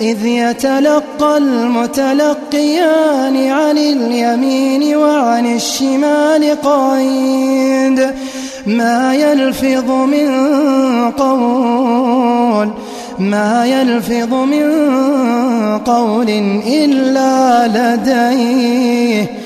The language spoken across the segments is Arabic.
إذ يتلقى المتلقيان عن اليمين وعن الشمال قعيد ما يلفظ من قول ما يلفظ من قول إلا لديه.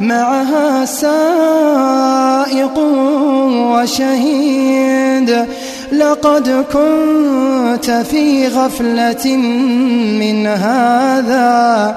معها سائق وشهيد. لقد كنت في غفلة من هذا.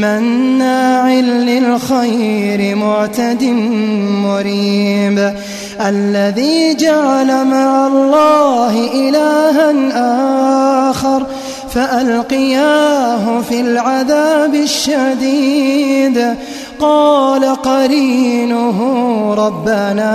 مناع للخير معتد مريب. الذي جعل مع الله إلها آخر فألقياه في العذاب الشديد. قال قرينه ربنا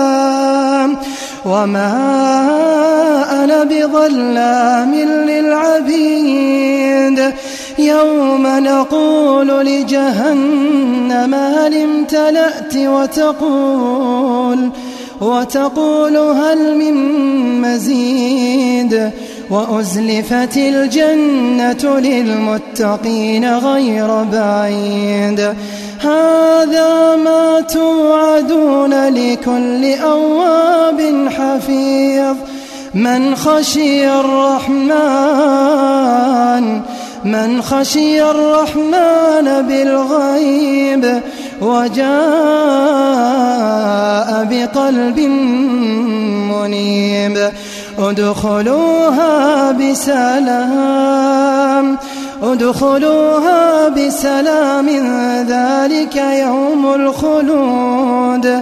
وما أنا بظلام للعبيد يوم نقول لجهنم هل امتلأت وتقول وتقول هل من مزيد وأزلفت الجنة للمتقين غير بعيد هذا ما توعدون لكل أواب حفيظ. من خشي الرحمن من خشي الرحمن بالغيب وجاء بقلب منيب. ادخلوها بسلام ادخلوها بسلام. ذلك يوم الخلود.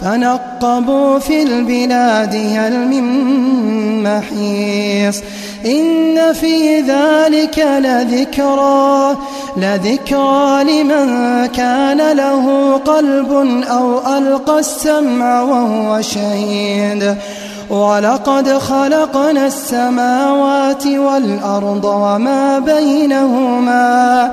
فنقبوا في البلاد هل من محيص إن في ذلك لذكرى لذكرى لمن كان له قلب أو ألقى السمع وهو شهيد. ولقد خلقنا السماوات والأرض وما بينهما